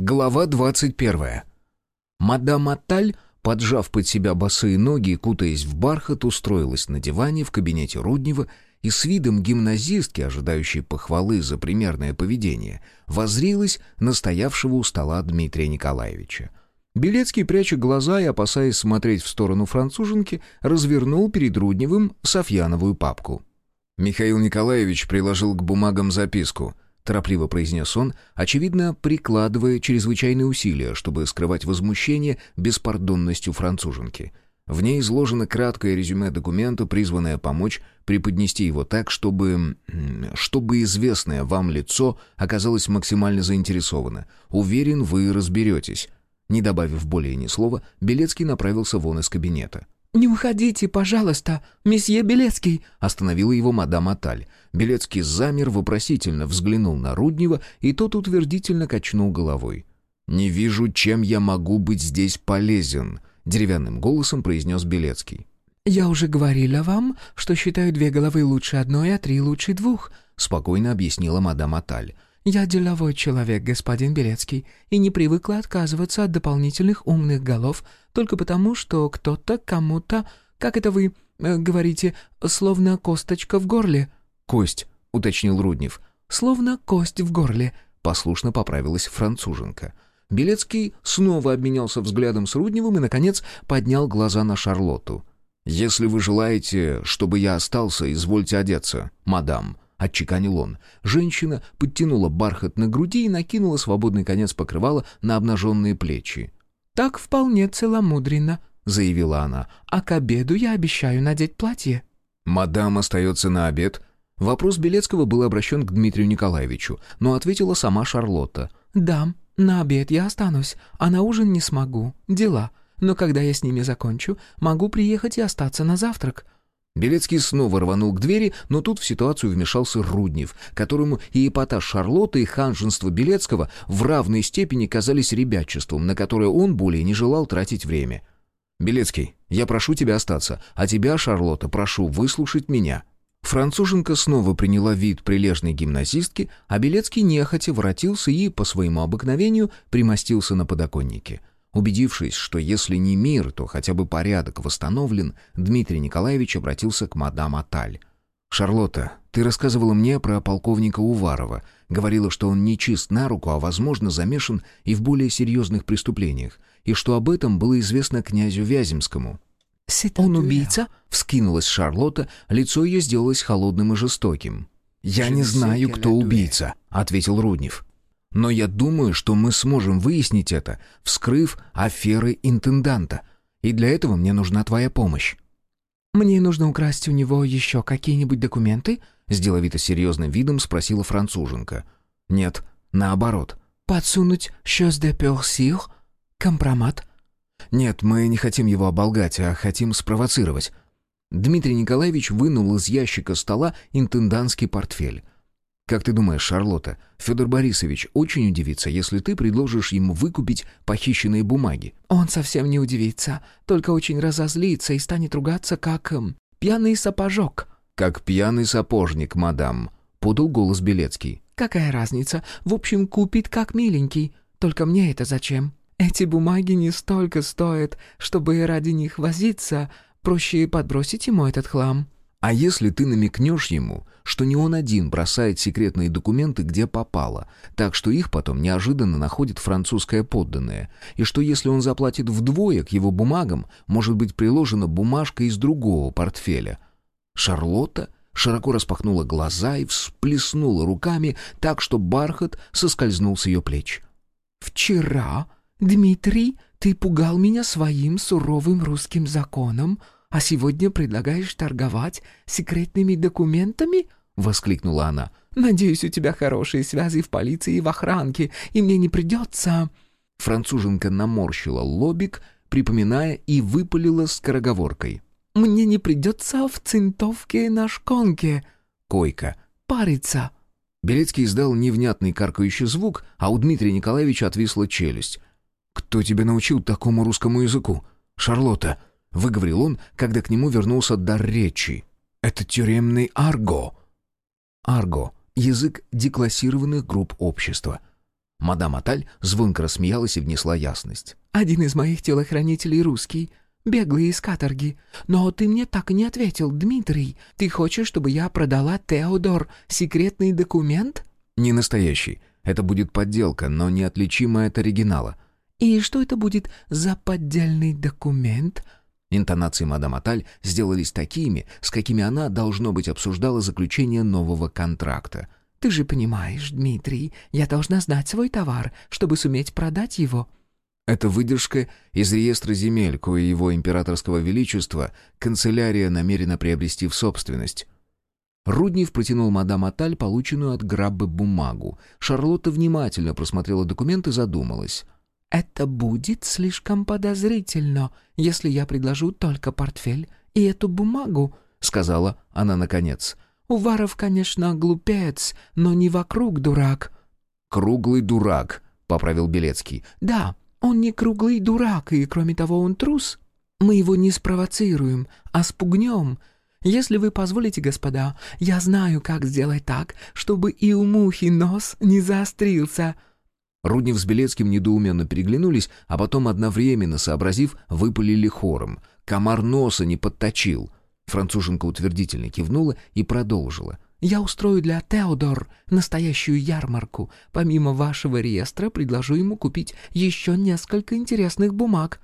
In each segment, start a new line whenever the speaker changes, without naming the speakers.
Глава 21. Мадам Аталь, поджав под себя босые ноги и кутаясь в бархат, устроилась на диване в кабинете Руднева и с видом гимназистки, ожидающей похвалы за примерное поведение, возрилась на стоявшего у стола Дмитрия Николаевича. Белецкий, пряча глаза и опасаясь смотреть в сторону француженки, развернул перед Рудневым Софьяновую папку. Михаил Николаевич приложил к бумагам записку — торопливо произнес он, очевидно, прикладывая чрезвычайные усилия, чтобы скрывать возмущение беспардонностью француженки. В ней изложено краткое резюме документа, призванное помочь преподнести его так, чтобы... чтобы известное вам лицо оказалось максимально заинтересовано. Уверен, вы разберетесь. Не добавив более ни слова, Белецкий направился вон из кабинета.
«Не уходите, пожалуйста, месье Белецкий!»
— остановила его мадам Аталь. Белецкий замер, вопросительно взглянул на Руднева, и тот утвердительно качнул головой. «Не вижу, чем я могу быть здесь полезен», — деревянным голосом произнес Белецкий.
«Я уже говорила вам, что считаю две головы лучше одной, а три лучше двух», — спокойно объяснила мадам Аталь. «Я деловой человек, господин Белецкий, и не привыкла отказываться от дополнительных умных голов только потому, что кто-то кому-то, как это вы э, говорите, словно косточка в горле».
«Кость», — уточнил Руднев.
«Словно кость в горле», —
послушно поправилась француженка. Белецкий снова обменялся взглядом с Рудневым и, наконец, поднял глаза на Шарлотту. «Если вы желаете, чтобы я остался, извольте одеться, мадам», — отчеканил он. Женщина подтянула бархат на груди и накинула свободный конец покрывала на обнаженные плечи.
«Так вполне целомудренно», — заявила она. «А к обеду я обещаю надеть платье».
«Мадам остается на обед?» Вопрос Белецкого был обращен к Дмитрию Николаевичу, но ответила сама Шарлотта.
«Да, на обед я останусь, а на ужин не смогу. Дела. Но когда я с ними закончу, могу приехать и остаться на завтрак».
Белецкий снова рванул к двери, но тут в ситуацию вмешался Руднев, которому и эпатаж Шарлотты, и ханженство Белецкого в равной степени казались ребячеством, на которое он более не желал тратить время. «Белецкий, я прошу тебя остаться, а тебя, Шарлотта, прошу выслушать меня». Француженка снова приняла вид прилежной гимназистки, а Белецкий нехотя воротился и, по своему обыкновению, примостился на подоконнике. Убедившись, что если не мир, то хотя бы порядок восстановлен, Дмитрий Николаевич обратился к мадам Аталь. «Шарлотта, ты рассказывала мне про полковника Уварова. Говорила, что он не чист на руку, а, возможно, замешан и в более серьезных преступлениях, и что об этом было известно князю Вяземскому».
«Он убийца?»
— вскинулась Шарлотта, лицо ее сделалось холодным и жестоким. «Я не знаю, кто убийца», — ответил Руднев. Но я думаю, что мы сможем выяснить это, вскрыв аферы интенданта. И для этого мне нужна твоя помощь».
«Мне нужно украсть у него еще какие-нибудь документы?»
С деловито серьезным видом спросила француженка. «Нет, наоборот».
«Подсунуть «Щас де персир»? Компромат?»
«Нет, мы не хотим его оболгать, а хотим спровоцировать». Дмитрий Николаевич вынул из ящика стола интендантский портфель. Как ты думаешь, Шарлотта, Федор Борисович очень удивится, если ты предложишь ему выкупить похищенные бумаги?
Он совсем не удивится, только очень разозлится и станет ругаться, как эм, пьяный сапожок.
Как пьяный сапожник, мадам, подал голос Белецкий.
Какая разница? В общем, купит как миленький. Только мне это зачем? Эти бумаги не столько стоят, чтобы ради них возиться. Проще подбросить ему этот хлам.
А если ты намекнешь ему, что не он один бросает секретные документы где попало, так что их потом неожиданно находит французская подданная, и что если он заплатит вдвое к его бумагам, может быть приложена бумажка из другого портфеля. Шарлотта широко распахнула глаза и всплеснула руками так, что бархат соскользнул с ее плеч.
«Вчера, Дмитрий, ты пугал меня своим суровым русским законом», а сегодня предлагаешь торговать секретными документами?» — воскликнула она. «Надеюсь, у тебя хорошие связи в полиции и в охранке, и мне не придется...»
Француженка наморщила лобик, припоминая, и выпалила скороговоркой.
«Мне не придется в цинтовке на шконке...»
«Койка».
«Париться».
Белецкий издал невнятный каркающий звук, а у Дмитрия Николаевича отвисла челюсть. «Кто тебя научил такому русскому языку? Шарлотта, — выговорил он, когда к нему вернулся дар речи. «Это тюремный арго». Арго — язык деклассированных групп общества. Мадам Аталь звонко рассмеялась и внесла ясность.
«Один из моих телохранителей русский, беглый из каторги. Но ты мне так и не ответил, Дмитрий. Ты хочешь, чтобы я продала Теодор секретный документ?»
«Не настоящий. Это будет подделка, но неотличимая от оригинала».
«И что это будет за поддельный документ?»
Интонации мадам Аталь сделались такими, с какими она, должно быть, обсуждала заключение нового контракта.
«Ты же понимаешь, Дмитрий, я должна знать свой товар, чтобы суметь продать его».
Это выдержка из реестра земель, кое его императорского величества канцелярия намерена приобрести в собственность. Руднев протянул мадам Аталь полученную от Граббы бумагу. Шарлотта внимательно просмотрела документ и задумалась.
«Это будет слишком подозрительно, если я предложу только портфель и эту бумагу», — сказала она наконец. «Уваров, конечно, глупец, но не вокруг дурак».
«Круглый дурак», — поправил Белецкий.
«Да, он не круглый дурак, и, кроме того, он трус. Мы его не спровоцируем, а спугнем. Если вы позволите, господа, я знаю, как сделать так, чтобы и у мухи нос не заострился».
Руднев с Белецким недоуменно переглянулись, а потом, одновременно сообразив, выпалили хором. «Комар носа не подточил!» Француженка утвердительно кивнула и продолжила.
«Я устрою для Теодор настоящую ярмарку. Помимо вашего реестра предложу ему купить еще несколько интересных бумаг».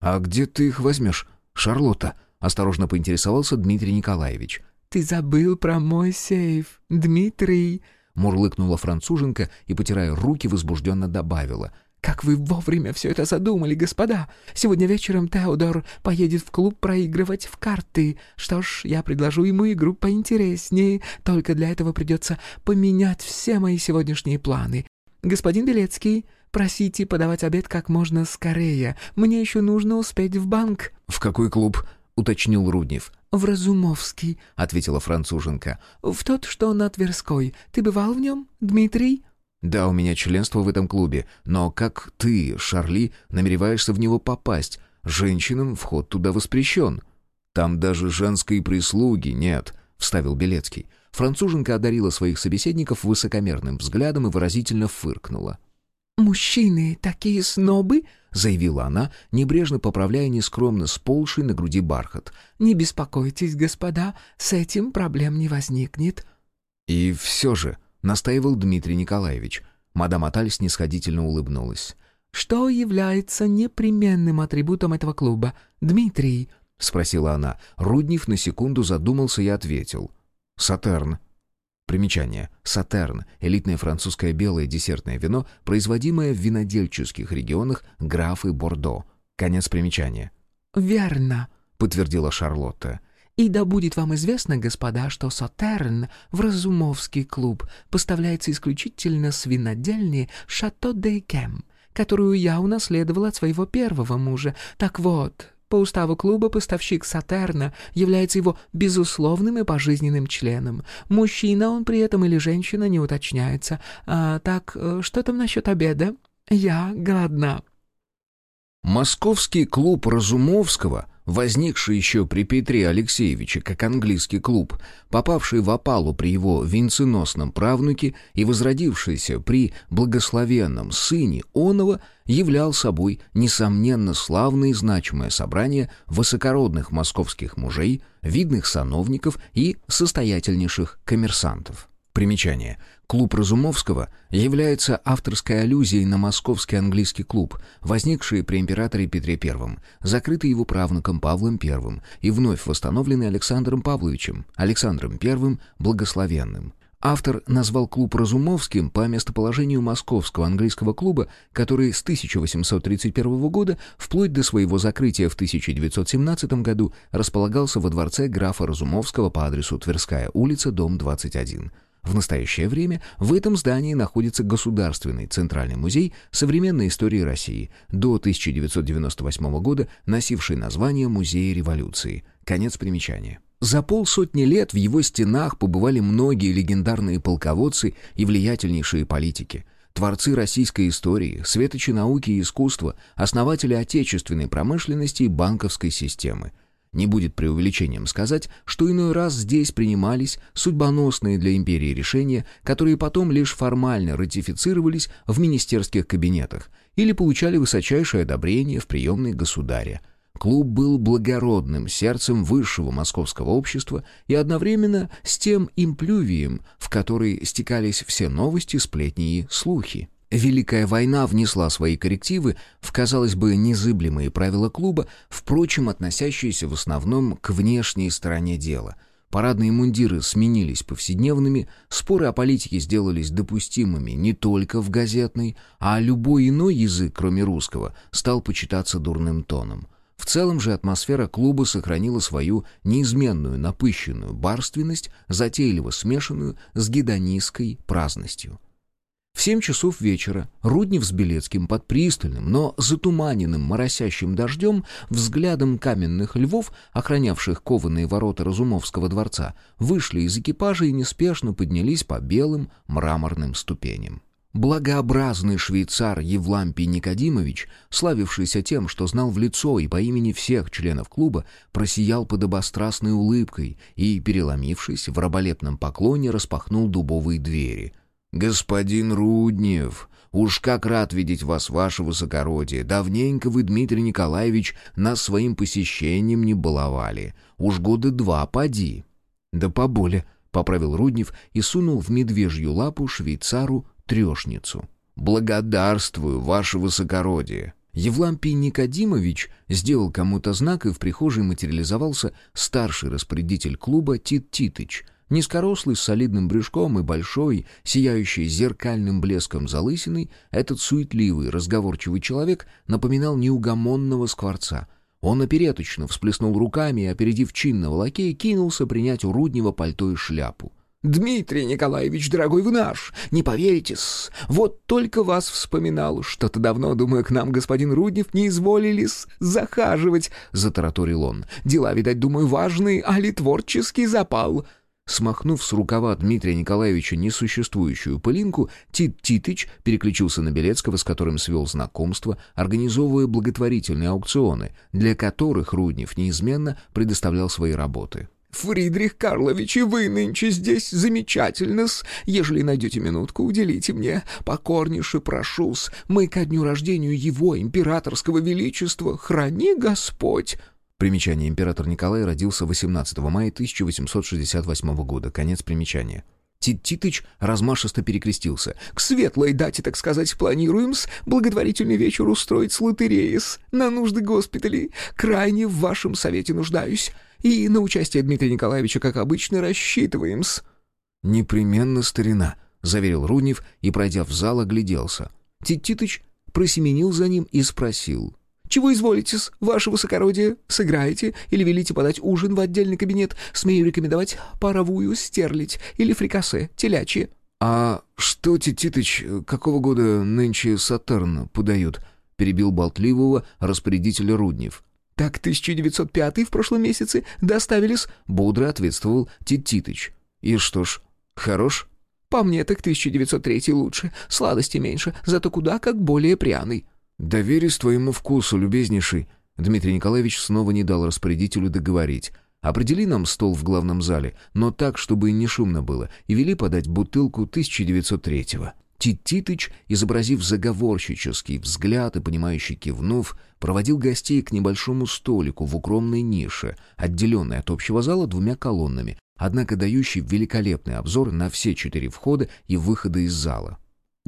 «А где ты их возьмешь, Шарлотта?» — осторожно поинтересовался Дмитрий Николаевич.
«Ты забыл про мой сейф, Дмитрий!»
Мурлыкнула француженка и, потирая руки, возбужденно добавила.
«Как вы вовремя все это задумали, господа! Сегодня вечером Теодор поедет в клуб проигрывать в карты. Что ж, я предложу ему игру поинтереснее, только для этого придется поменять все мои сегодняшние планы. Господин Белецкий, просите подавать обед как можно скорее. Мне еще нужно успеть в банк».
«В какой клуб?» — уточнил Руднев.
«В Разумовский», — ответила француженка. «В тот, что на Тверской. Ты бывал в нем, Дмитрий?»
«Да, у меня членство в этом клубе. Но как ты, Шарли, намереваешься в него попасть? Женщинам вход туда воспрещен». «Там даже женской прислуги нет», — вставил Белецкий. Француженка одарила своих собеседников высокомерным взглядом и выразительно фыркнула.
«Мужчины такие снобы!»
— заявила она, небрежно поправляя нескромно сползший на груди бархат.
«Не беспокойтесь, господа, с этим проблем не возникнет».
«И все же», — настаивал Дмитрий Николаевич. Мадам Аталь снисходительно улыбнулась.
«Что является непременным атрибутом этого клуба, Дмитрий?»
— спросила она. Руднев на секунду задумался и ответил. «Сатерн». Примечание. Сатерн – элитное французское белое десертное вино, производимое в винодельческих регионах Графы Бордо. Конец примечания.
«Верно», —
подтвердила Шарлотта.
«И да будет вам известно, господа, что Сатерн в Разумовский клуб поставляется исключительно с винодельни «Шато де Кем», которую я унаследовала от своего первого мужа. Так вот, по уставу клуба поставщик Сатерна является его безусловным и пожизненным членом. Мужчина он при этом или женщина не уточняется. А, так, э, что там насчет обеда? Я голодна.
Московский клуб Разумовского возникший еще при Петре Алексеевиче как английский клуб, попавший в опалу при его венценосном правнуке и возродившийся при благословенном сыне Онова, являл собой, несомненно, славное и значимое собрание высокородных московских мужей, видных сановников и состоятельнейших коммерсантов. Примечание. Клуб Разумовского является авторской аллюзией на московский английский клуб, возникший при императоре Петре I, закрытый его правнуком Павлом I и вновь восстановленный Александром Павловичем, Александром I Благословенным. Автор назвал клуб Разумовским по местоположению московского английского клуба, который с 1831 года вплоть до своего закрытия в 1917 году располагался во дворце графа Разумовского по адресу Тверская улица, дом 21. В настоящее время в этом здании находится Государственный Центральный музей современной истории России, до 1998 года носивший название Музея революции. Конец примечания. За полсотни лет в его стенах побывали многие легендарные полководцы и влиятельнейшие политики – творцы российской истории, светочи науки и искусства, основатели отечественной промышленности и банковской системы. Не будет преувеличением сказать, что иной раз здесь принимались судьбоносные для империи решения, которые потом лишь формально ратифицировались в министерских кабинетах или получали высочайшее одобрение в приемной государя. Клуб был благородным сердцем высшего московского общества и одновременно с тем имплювием, в который стекались все новости, сплетни и слухи. Великая война внесла свои коррективы в, казалось бы, незыблемые правила клуба, впрочем, относящиеся в основном к внешней стороне дела. Парадные мундиры сменились повседневными, споры о политике сделались допустимыми не только в газетной, а любой иной язык, кроме русского, стал почитаться дурным тоном. В целом же атмосфера клуба сохранила свою неизменную напыщенную барственность, затейливо смешанную с гедонистской праздностью. В семь часов вечера Руднев с Белецким под пристальным, но затуманенным моросящим дождем, взглядом каменных львов, охранявших кованые ворота Разумовского дворца, вышли из экипажа и неспешно поднялись по белым мраморным ступеням. Благообразный швейцар Евлампий Никодимович, славившийся тем, что знал в лицо и по имени всех членов клуба, просиял подобострастной улыбкой и, переломившись в раболепном поклоне, распахнул дубовые двери — «Господин Руднев, уж как рад видеть вас, ваше высокородие. Давненько вы, Дмитрий Николаевич, нас своим посещением не баловали. Уж года два поди». «Да поболе», — поправил Руднев и сунул в медвежью лапу швейцару трешницу. «Благодарствую, ваше высокородие». Евлампий Никодимович сделал кому-то знак, и в прихожей материализовался старший распорядитель клуба Тит Титыч — Низкорослый, с солидным брюшком и большой, сияющий зеркальным блеском залысиной, этот суетливый, разговорчивый человек напоминал неугомонного скворца. Он опереточно всплеснул руками и, опередив чинного лакея, кинулся принять у Руднева пальто и шляпу. «Дмитрий Николаевич, дорогой вы наш, не поверите-с, вот только вас вспоминал, что-то давно, думаю, к нам господин Руднев не изволились захаживать», — затараторил он. «Дела, видать, думаю, важные, а ли творческий запал». Смахнув с рукава Дмитрия Николаевича несуществующую пылинку, Тит Титыч переключился на Белецкого, с которым свел знакомство, организовывая благотворительные аукционы, для которых Руднев неизменно предоставлял свои работы. «Фридрих Карлович, и вы нынче здесь замечательно-с. Ежели найдете минутку, уделите мне. Покорнейше прошу-с. Мы ко дню рождения его императорского величества. Храни Господь!» Примечание. Император Николай родился 18 мая 1868 года. Конец примечания.
Тит Титыч размашисто перекрестился. «К светлой дате, так сказать, планируем-с благотворительный вечер устроить с лотереей-с на нужды госпиталей. Крайне в вашем совете нуждаюсь. И на участие Дмитрия Николаевича, как обычно, рассчитываем-с».
«Непременно старина», — заверил Руднев и, пройдя в зал, огляделся.
Тит Титыч просеменил за ним и спросил. «Чего изволитесь, ваше высокородие? Сыграете или велите подать ужин в отдельный кабинет? Смею рекомендовать паровую стерлить или фрикасе, телячье».
«А что, Титыч, какого года нынче Сатерн подают?» — перебил болтливого распорядителя Руднев.
«Так 1905 в прошлом месяце доставились», — бодро ответствовал Титыч.
«И что ж, хорош?»
«По мне так 1903 лучше, сладости меньше, зато куда как более пряный».
«Доверюсь твоему вкусу, любезнейший». Дмитрий Николаевич снова не дал распорядителю договорить. «Определи нам стол в главном зале, но так, чтобы не шумно было, и вели подать бутылку 1903-го». Тит-Титыч, изобразив заговорщический взгляд и понимающий кивнув, проводил гостей к небольшому столику в укромной нише, отделенной от общего зала двумя колоннами, однако дающий великолепный обзор на все четыре входа и выхода из зала.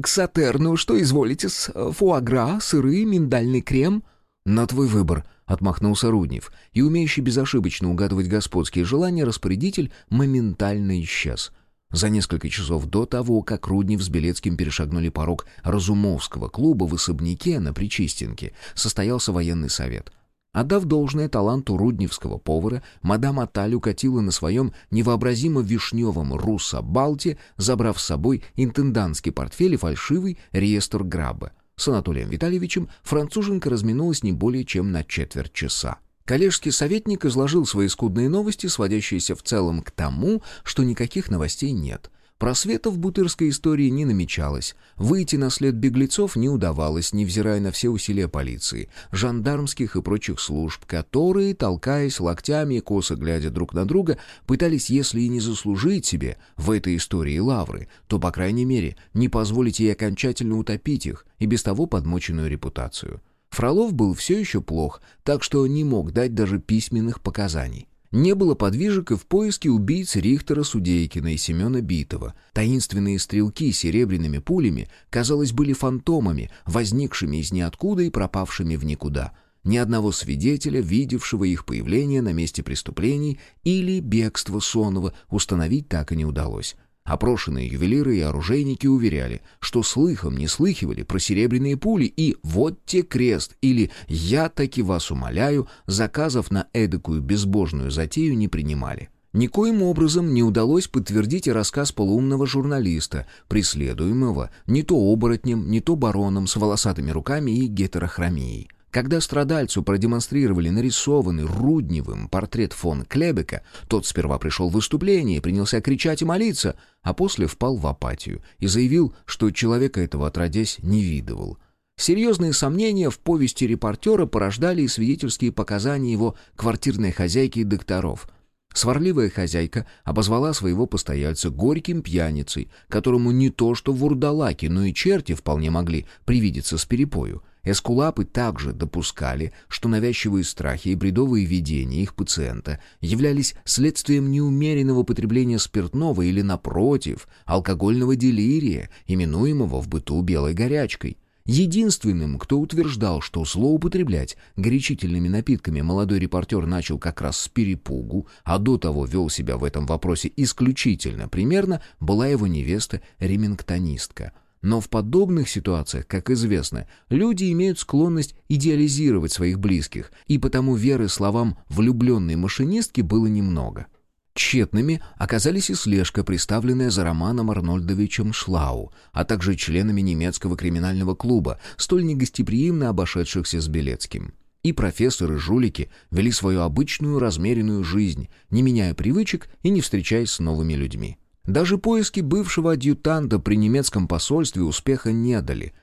«К сатерну что изволите с фуагра, сыры, миндальный крем?»
«На твой выбор», — отмахнулся Руднев, и, умеющий безошибочно угадывать господские желания, распорядитель моментально исчез. За несколько часов до того, как Руднев с Белецким перешагнули порог Разумовского клуба в особняке на Причистенке, состоялся военный совет — Отдав должное таланту рудневского повара, мадам Аталь укатила на своем невообразимо вишневом руссо-балте, забрав с собой интендантский портфель и фальшивый реестр граба. С Анатолием Витальевичем француженка разминулась не более чем на четверть часа. Коллежский советник изложил свои скудные новости, сводящиеся в целом к тому, что никаких новостей нет. Просвета в бутырской истории не намечалось. Выйти на след беглецов не удавалось, невзирая на все усилия полиции, жандармских и прочих служб, которые, толкаясь локтями и косо глядя друг на друга, пытались, если и не заслужить себе в этой истории лавры, то, по крайней мере, не позволить ей окончательно утопить их и без того подмоченную репутацию. Фролов был все еще плох, так что не мог дать даже письменных показаний. Не было подвижек и в поиске убийц Рихтера Судейкина и Семена Битова. Таинственные стрелки с серебряными пулями, казалось, были фантомами, возникшими из ниоткуда и пропавшими в никуда. Ни одного свидетеля, видевшего их появление на месте преступлений или бегство Сонова, установить так и не удалось. Опрошенные ювелиры и оружейники уверяли, что слыхом не слыхивали про серебряные пули и «вот те крест» или «я таки вас умоляю» заказов на эдакую безбожную затею не принимали. Никоим образом не удалось подтвердить рассказ полуумного журналиста, преследуемого не то оборотнем, не то бароном с волосатыми руками и гетерохромией. Когда страдальцу продемонстрировали нарисованный Рудневым портрет фон Клебека, тот сперва пришел в выступление, принялся кричать и молиться, а после впал в апатию и заявил, что человека этого отродясь не видывал. Серьезные сомнения в повести репортера порождали и свидетельские показания его квартирной хозяйки и докторов. Сварливая хозяйка обозвала своего постояльца горьким пьяницей, которому не то что вурдалаки, но и черти вполне могли привидеться с перепою — Эскулапы также допускали, что навязчивые страхи и бредовые видения их пациента являлись следствием неумеренного потребления спиртного или, напротив, алкогольного делирия, именуемого в быту белой горячкой. Единственным, кто утверждал, что злоупотреблять горячительными напитками молодой репортер начал как раз с перепугу, а до того вел себя в этом вопросе исключительно примерно, была его невеста-ремингтонистка — но в подобных ситуациях, как известно, люди имеют склонность идеализировать своих близких, и потому веры словам влюбленной машинистки было немного. Тщетными оказались и слежка, представленная за Романом Арнольдовичем Шлау, а также членами немецкого криминального клуба, столь негостеприимно обошедшихся с Белецким. И профессоры жулики вели свою обычную размеренную жизнь, не меняя привычек и не встречаясь с новыми людьми. Даже поиски бывшего адъютанта при немецком посольстве успеха не дали.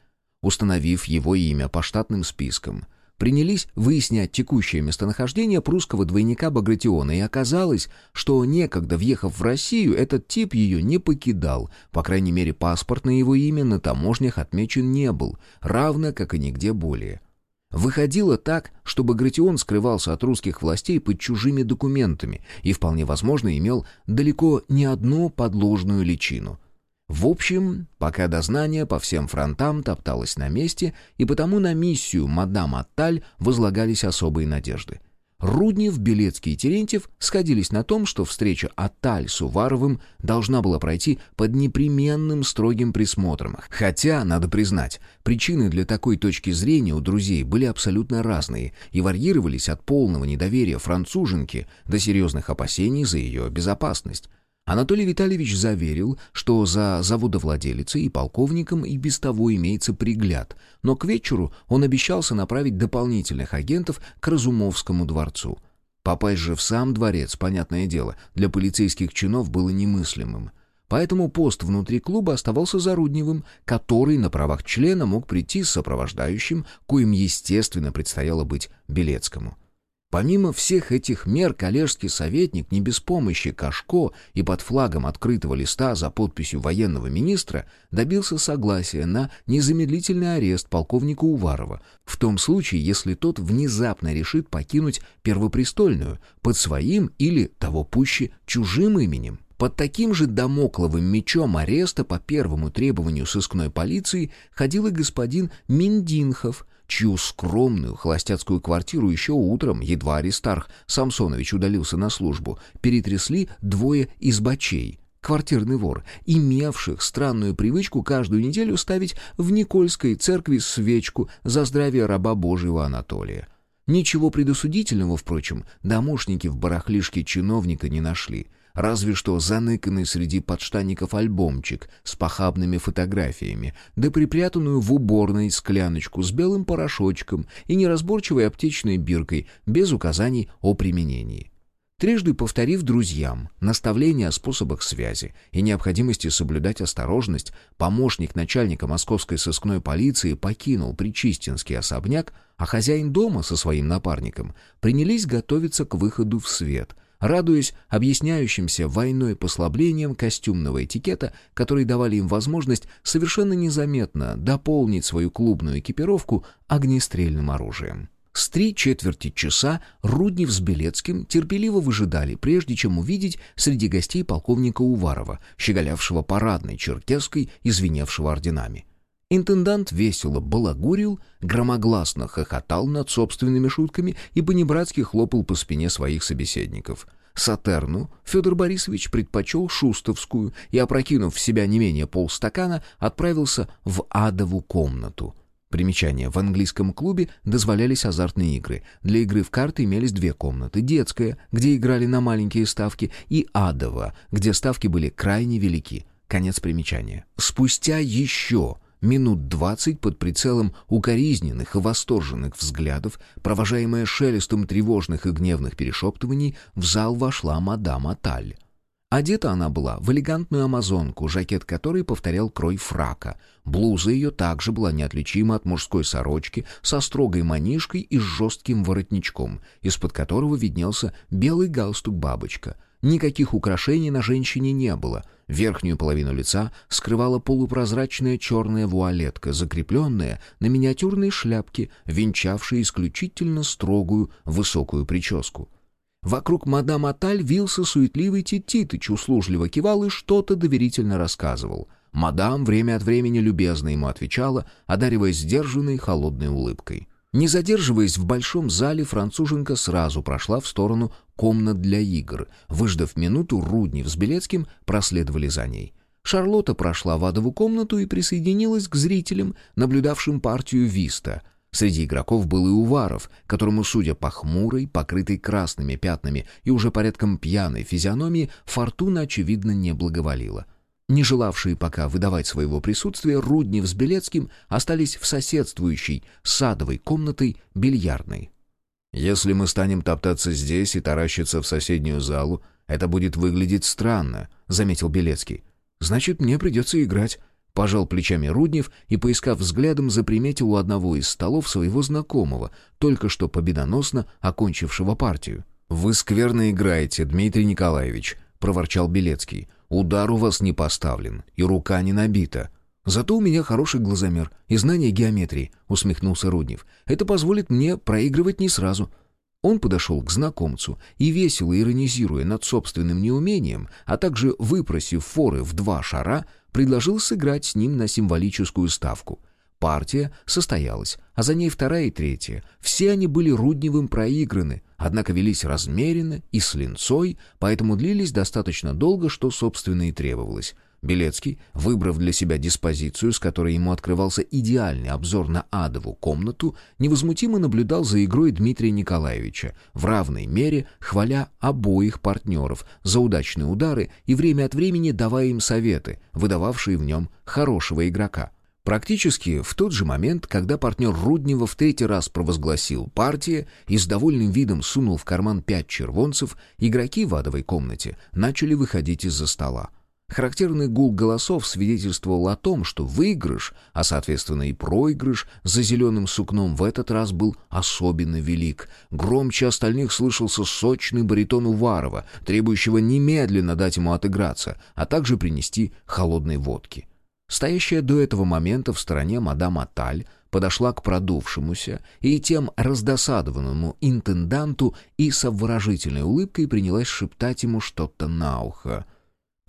Установив его имя по штатным спискам, принялись выяснять текущее местонахождение прусского двойника Багратиона, и оказалось, что некогда въехав в Россию, этот тип ее не покидал, по крайней мере паспорт на его имя на таможнях отмечен не был, равно как и нигде более. Выходило так, что Багратион скрывался от русских властей под чужими документами и, вполне возможно, имел далеко не одну подложную личину. В общем, пока дознание по всем фронтам топталось на месте, и потому на миссию мадам Атталь возлагались особые надежды — Руднев, Белецкий и Терентьев сходились на том, что встреча Аталь с Уваровым должна была пройти под непременным строгим присмотром. Хотя, надо признать, причины для такой точки зрения у друзей были абсолютно разные и варьировались от полного недоверия француженки до серьезных опасений за ее безопасность. Анатолий Витальевич заверил, что за заводовладелицей и полковником и без того имеется пригляд, но к вечеру он обещался направить дополнительных агентов к Разумовскому дворцу. Попасть же в сам дворец, понятное дело, для полицейских чинов было немыслимым. Поэтому пост внутри клуба оставался Зарудневым, который на правах члена мог прийти с сопровождающим, коим, естественно, предстояло быть Белецкому. Помимо всех этих мер, коллежский советник не без помощи Кашко и под флагом открытого листа за подписью военного министра добился согласия на незамедлительный арест полковника Уварова, в том случае, если тот внезапно решит покинуть Первопрестольную под своим или, того пуще, чужим именем. Под таким же домокловым мечом ареста по первому требованию сыскной полиции ходил и господин Миндинхов, чью скромную холостяцкую квартиру еще утром, едва Аристарх Самсонович удалился на службу, перетрясли двое избачей, квартирный вор, имевших странную привычку каждую неделю ставить в Никольской церкви свечку за здравие раба Божьего Анатолия. Ничего предосудительного, впрочем, домушники в барахлишке чиновника не нашли — разве что заныканный среди подштанников альбомчик с похабными фотографиями, да припрятанную в уборной скляночку с белым порошочком и неразборчивой аптечной биркой без указаний о применении. Трижды повторив друзьям наставления о способах связи и необходимости соблюдать осторожность, помощник начальника московской сыскной полиции покинул Причистинский особняк, а хозяин дома со своим напарником принялись готовиться к выходу в свет, радуясь объясняющимся войной послаблениям костюмного этикета, которые давали им возможность совершенно незаметно дополнить свою клубную экипировку огнестрельным оружием. С три четверти часа Руднев с Белецким терпеливо выжидали, прежде чем увидеть среди гостей полковника Уварова, щеголявшего парадной черкесской и звеневшего орденами. Интендант весело балагурил, громогласно хохотал над собственными шутками и понебратски хлопал по спине своих собеседников. Сатерну Федор Борисович предпочел шустовскую и, опрокинув в себя не менее полстакана, отправился в адову комнату — Примечание. В английском клубе дозволялись азартные игры. Для игры в карты имелись две комнаты. Детская, где играли на маленькие ставки, и адова, где ставки были крайне велики. Конец примечания. Спустя еще минут двадцать под прицелом укоризненных и восторженных взглядов, провожаемая шелестом тревожных и гневных перешептываний, в зал вошла мадам Аталь. Одета она была в элегантную амазонку, жакет которой повторял крой фрака. Блуза ее также была неотличима от мужской сорочки, со строгой манишкой и с жестким воротничком, из-под которого виднелся белый галстук-бабочка. Никаких украшений на женщине не было. Верхнюю половину лица скрывала полупрозрачная черная вуалетка, закрепленная на миниатюрной шляпке, венчавшей исключительно строгую высокую прическу. Вокруг мадам Аталь вился суетливый Тититыч, услужливо кивал и что-то доверительно рассказывал. Мадам время от времени любезно ему отвечала, одаривая сдержанной холодной улыбкой. Не задерживаясь в большом зале, француженка сразу прошла в сторону комнат для игр. Выждав минуту, Руднев с Белецким проследовали за ней. Шарлотта прошла в адову комнату и присоединилась к зрителям, наблюдавшим партию виста — Среди игроков был и Уваров, которому, судя по хмурой, покрытой красными пятнами и уже порядком пьяной физиономии, фортуна, очевидно, не благоволила. Не желавшие пока выдавать своего присутствия, Руднев с Белецким остались в соседствующей садовой комнатой бильярдной. «Если мы станем топтаться здесь и таращиться в соседнюю залу, это будет выглядеть странно», — заметил Белецкий. «Значит, мне придется играть», Пожал плечами Руднев и, поискав взглядом, заприметил у одного из столов своего знакомого, только что победоносно окончившего партию. «Вы скверно играете, Дмитрий Николаевич», — проворчал Белецкий. «Удар у вас не поставлен, и рука не набита». «Зато у меня хороший глазомер и знание геометрии», — усмехнулся Руднев. «Это позволит мне проигрывать не сразу». Он подошел к знакомцу и, весело иронизируя над собственным неумением, а также выпросив форы в два шара, предложил сыграть с ним на символическую ставку. Партия состоялась, а за ней вторая и третья. Все они были Рудневым проиграны, однако велись размеренно и с линцой, поэтому длились достаточно долго, что, собственно, и требовалось — Белецкий, выбрав для себя диспозицию, с которой ему открывался идеальный обзор на адову комнату, невозмутимо наблюдал за игрой Дмитрия Николаевича, в равной мере хваля обоих партнеров за удачные удары и время от времени давая им советы, выдававшие в нем хорошего игрока. Практически в тот же момент, когда партнер Руднева в третий раз провозгласил партия и с довольным видом сунул в карман пять червонцев, игроки в адовой комнате начали выходить из-за стола. Характерный гул голосов свидетельствовал о том, что выигрыш, а соответственно и проигрыш за зеленым сукном в этот раз был особенно велик. Громче остальных слышался сочный баритон Уварова, требующего немедленно дать ему отыграться, а также принести холодной водки. Стоящая до этого момента в стороне мадам Аталь подошла к продувшемуся и тем раздосадованному интенданту и с обворожительной улыбкой принялась шептать ему что-то на ухо —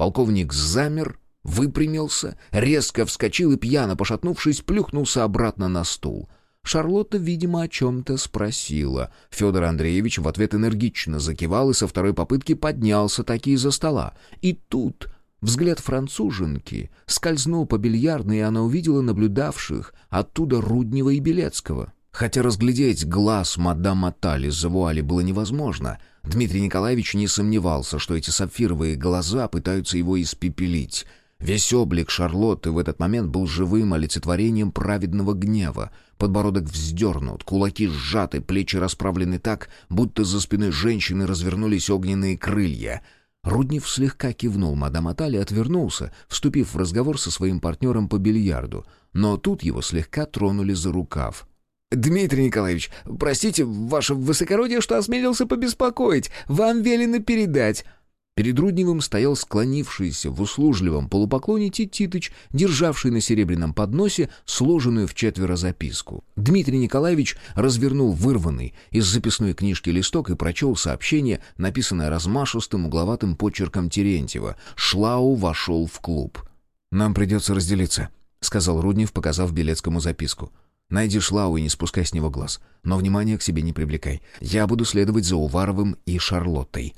Полковник замер, выпрямился, резко вскочил и, пьяно пошатнувшись, плюхнулся обратно на стул. Шарлотта, видимо, о чем-то спросила. Федор Андреевич в ответ энергично закивал и со второй попытки поднялся таки из-за стола. И тут взгляд француженки скользнул по бильярдной, и она увидела наблюдавших оттуда Руднева и Белецкого. Хотя разглядеть глаз мадам Атали за вуали было невозможно — Дмитрий Николаевич не сомневался, что эти сапфировые глаза пытаются его испепелить. Весь облик Шарлотты в этот момент был живым олицетворением праведного гнева. Подбородок вздернут, кулаки сжаты, плечи расправлены так, будто за спиной женщины развернулись огненные крылья. Руднев слегка кивнул мадам Атали и отвернулся, вступив в разговор со своим партнером по бильярду. Но тут его слегка тронули за рукав. «Дмитрий Николаевич, простите, ваше высокородие, что осмелился побеспокоить. Вам велено передать...» Перед Рудневым стоял склонившийся в услужливом полупоклоне Тититыч, державший на серебряном подносе сложенную в четверо записку. Дмитрий Николаевич развернул вырванный из записной книжки листок и прочел сообщение, написанное размашистым угловатым почерком Терентьева. «Шлау вошел в клуб». «Нам придется разделиться», — сказал Руднев, показав Белецкому записку. «Найди Шлау и не спускай с него глаз, но внимание к себе не привлекай. Я буду следовать за Уваровым и Шарлоттой».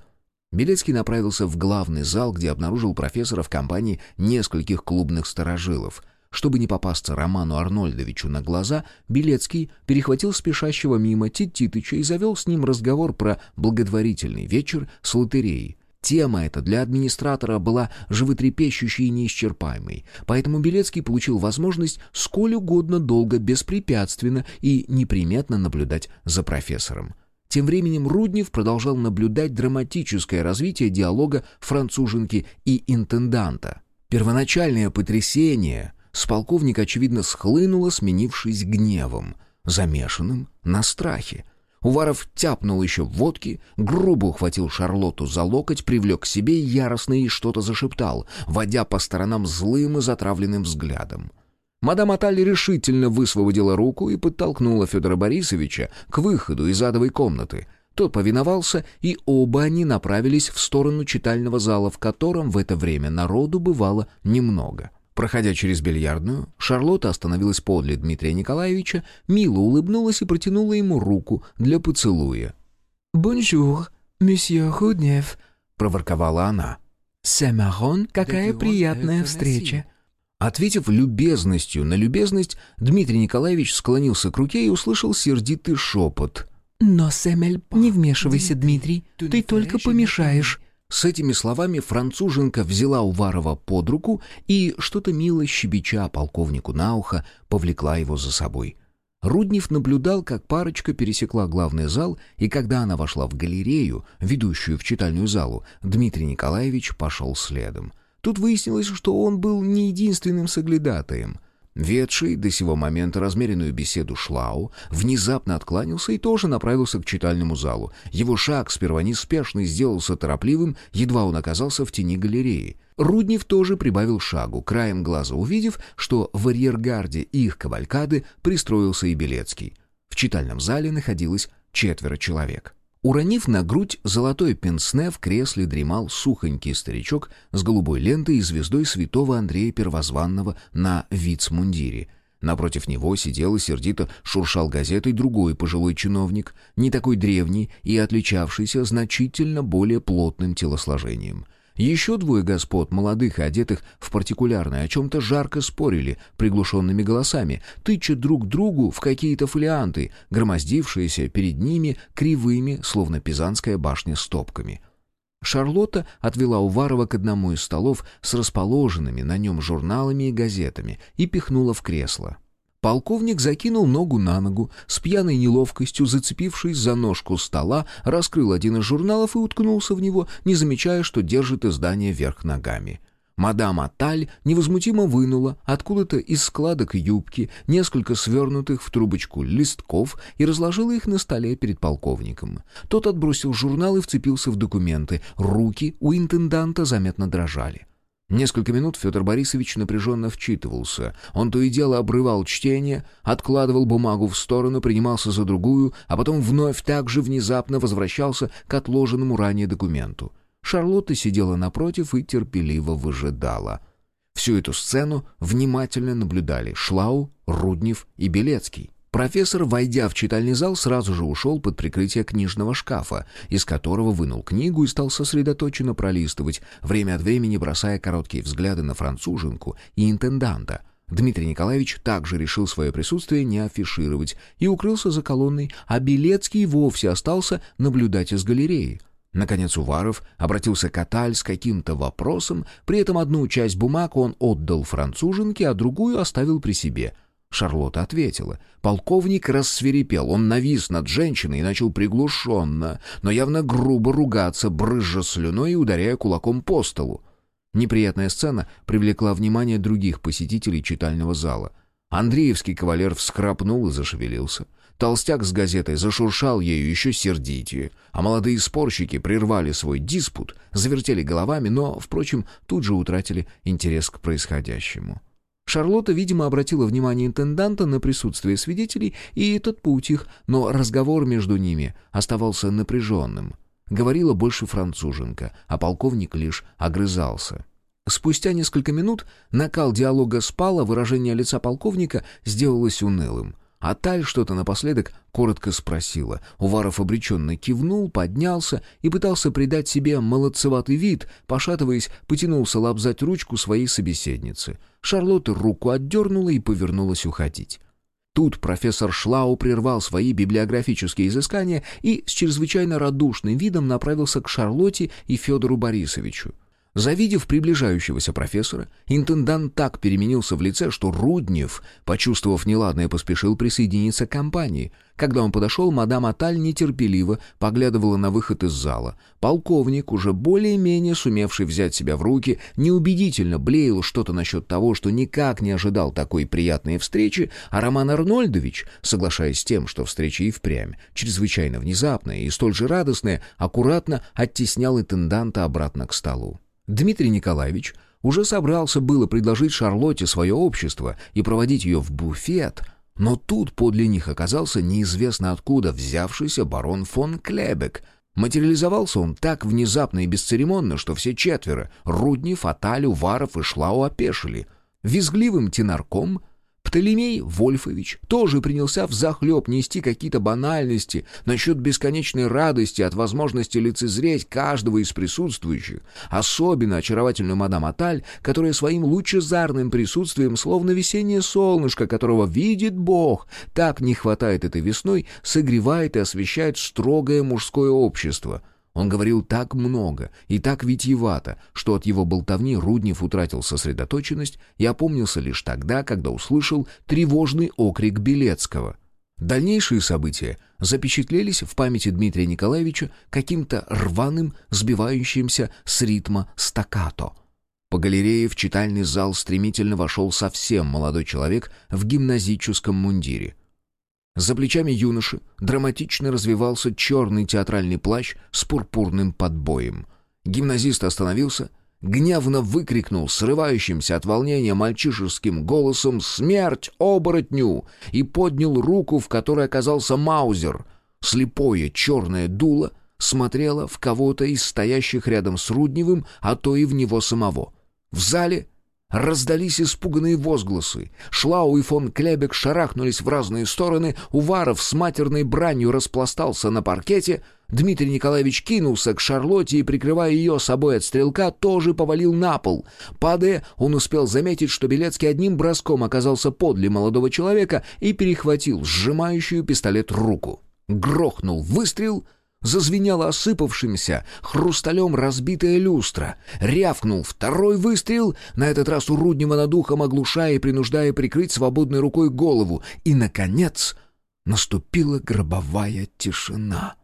Белецкий направился в главный зал, где обнаружил профессора в компании нескольких клубных сторожилов. Чтобы не попасться Роману Арнольдовичу на глаза, Белецкий перехватил спешащего мимо Тит-Титыча и завел с ним разговор про благотворительный вечер с лотереей. Тема эта для администратора была животрепещущей и неисчерпаемой, поэтому Белецкий получил возможность сколь угодно долго, беспрепятственно и неприметно наблюдать за профессором. Тем временем Руднев продолжал наблюдать драматическое развитие диалога француженки и интенданта. Первоначальное потрясение с полковника, очевидно, схлынуло, сменившись гневом, замешанным на страхе. Уваров тяпнул еще водки, грубо ухватил Шарлотту за локоть, привлек к себе и яростно ей что-то зашептал, водя по сторонам злым и затравленным взглядом. Мадам Аталь решительно высвободила руку и подтолкнула Федора Борисовича к выходу из адовой комнаты. Тот повиновался, и оба они направились в сторону читального зала, в котором в это время народу бывало немного. Проходя через бильярдную, Шарлотта остановилась подле Дмитрия Николаевича, мило улыбнулась и протянула ему руку для поцелуя.
«Бонжур, месье Худнев», — проворковала она.
«C'est marrant, какая приятная встреча!»
Ответив любезностью на любезность, Дмитрий Николаевич склонился к руке и услышал сердитый шепот.
«Но, Сэмель, не вмешивайся, Дмитрий, ты только помешаешь».
С этими словами француженка взяла Уварова под руку и, что-то мило щебеча полковнику на ухо, повлекла его за собой. Руднев наблюдал, как парочка пересекла главный зал, и когда она вошла в галерею, ведущую в читальную залу, Дмитрий Николаевич пошел следом. Тут выяснилось, что он был не единственным соглядатаем. Ведший до сего момента размеренную беседу Шлау внезапно откланялся и тоже направился к читальному залу. Его шаг сперва неспешный сделался торопливым, едва он оказался в тени галереи. Руднев тоже прибавил шагу, краем глаза увидев, что в арьергарде их кавалькады пристроился и Белецкий. В читальном зале находилось четверо человек. Уронив на грудь золотой пенсне, в кресле дремал сухонький старичок с голубой лентой и звездой святого Андрея Первозванного на вицмундире. Напротив него сидел и сердито шуршал газетой другой пожилой чиновник, не такой древний и отличавшийся значительно более плотным телосложением. Еще двое господ, молодых и одетых в партикулярное, о чем-то жарко спорили приглушенными голосами, тыча друг другу в какие-то фолианты, громоздившиеся перед ними кривыми, словно пизанская башня, стопками. Шарлотта отвела Уварова к одному из столов с расположенными на нем журналами и газетами и пихнула в кресло. Полковник закинул ногу на ногу, с пьяной неловкостью зацепившись за ножку стола, раскрыл один из журналов и уткнулся в него, не замечая, что держит издание вверх ногами. Мадам Аталь невозмутимо вынула откуда-то из складок юбки несколько свернутых в трубочку листков и разложила их на столе перед полковником. Тот отбросил журнал и вцепился в документы. Руки у интенданта заметно дрожали. Несколько минут Федор Борисович напряженно вчитывался. Он то и дело обрывал чтение, откладывал бумагу в сторону, принимался за другую, а потом вновь так же внезапно возвращался к отложенному ранее документу. Шарлотта сидела напротив и терпеливо выжидала. Всю эту сцену внимательно наблюдали Шлау, Руднев и Белецкий. Профессор, войдя в читальный зал, сразу же ушел под прикрытие книжного шкафа, из которого вынул книгу и стал сосредоточенно пролистывать, время от времени бросая короткие взгляды на француженку и интенданта. Дмитрий Николаевич также решил свое присутствие не афишировать и укрылся за колонной, а Белецкий вовсе остался наблюдать из галереи. Наконец Уваров обратился к Аталь с каким-то вопросом, при этом одну часть бумаг он отдал француженке, а другую оставил при себе. Шарлотта ответила. Полковник рассверепел, он навис над женщиной и начал приглушенно, но явно грубо ругаться, брызжа слюной и ударяя кулаком по столу. Неприятная сцена привлекла внимание других посетителей читального зала. Андреевский кавалер вскрапнул и зашевелился. Толстяк с газетой зашуршал ею еще сердитее, а молодые спорщики прервали свой диспут, завертели головами, но, впрочем, тут же утратили интерес к происходящему. Шарлотта, видимо, обратила внимание интенданта на присутствие свидетелей, и этот поутих, но разговор между ними оставался напряженным. Говорила больше француженка, а полковник лишь огрызался. Спустя несколько минут накал диалога спал, выражение лица полковника сделалось унылым. А Таль что-то напоследок коротко спросила. Уваров обреченно кивнул, поднялся и пытался придать себе молодцеватый вид, пошатываясь, потянулся лобзать ручку своей собеседницы. Шарлотта руку отдернула и повернулась уходить. Тут профессор Шлау прервал свои библиографические изыскания и с чрезвычайно радушным видом направился к Шарлотте и Федору Борисовичу. Завидев приближающегося профессора, интендант так переменился в лице, что Руднев, почувствовав неладное, поспешил присоединиться к компании. Когда он подошел, мадам Аталь нетерпеливо поглядывала на выход из зала. Полковник, уже более-менее сумевший взять себя в руки, неубедительно блеял что-то насчет того, что никак не ожидал такой приятной встречи, а Роман Арнольдович, соглашаясь с тем, что встреча и впрямь, чрезвычайно внезапная и столь же радостная, аккуратно оттеснял интенданта обратно к столу. Дмитрий Николаевич уже собрался было предложить Шарлотте свое общество и проводить ее в буфет, но тут подле них оказался неизвестно откуда взявшийся барон фон Клебек. Материализовался он так внезапно и бесцеремонно, что все четверо — Руднев, Аталь, Уваров и Шлау — опешили. Визгливым тенарком — Птолемей Вольфович тоже принялся взахлеб нести какие-то банальности насчет бесконечной радости от возможности лицезреть каждого из присутствующих, особенно очаровательную мадам Аталь, которая своим лучезарным присутствием, словно весеннее солнышко, которого видит Бог, так не хватает этой весной, согревает и освещает строгое мужское общество — он говорил так много и так витьевато, что от его болтовни Руднев утратил сосредоточенность и опомнился лишь тогда, когда услышал тревожный окрик Белецкого. Дальнейшие события запечатлелись в памяти Дмитрия Николаевича каким-то рваным, сбивающимся с ритма стаккато. По галерее в читальный зал стремительно вошел совсем молодой человек в гимназическом мундире — за плечами юноши драматично развивался черный театральный плащ с пурпурным подбоем. Гимназист остановился, гневно выкрикнул срывающимся от волнения мальчишеским голосом «Смерть оборотню!» и поднял руку, в которой оказался Маузер. Слепое черное дуло смотрело в кого-то из стоящих рядом с Рудневым, а то и в него самого. В зале Раздались испуганные возгласы. Шлау и фон Клебек шарахнулись в разные стороны, Уваров с матерной бранью распластался на паркете, Дмитрий Николаевич кинулся к Шарлотте и, прикрывая ее собой от стрелка, тоже повалил на пол. Падая, он успел заметить, что Белецкий одним броском оказался подле молодого человека и перехватил сжимающую пистолет руку. Грохнул выстрел — Зазвенела осыпавшимся хрусталем разбитая люстра. Рявкнул второй выстрел, на этот раз у Руднева над ухом оглушая и принуждая прикрыть свободной рукой голову. И, наконец, наступила гробовая тишина.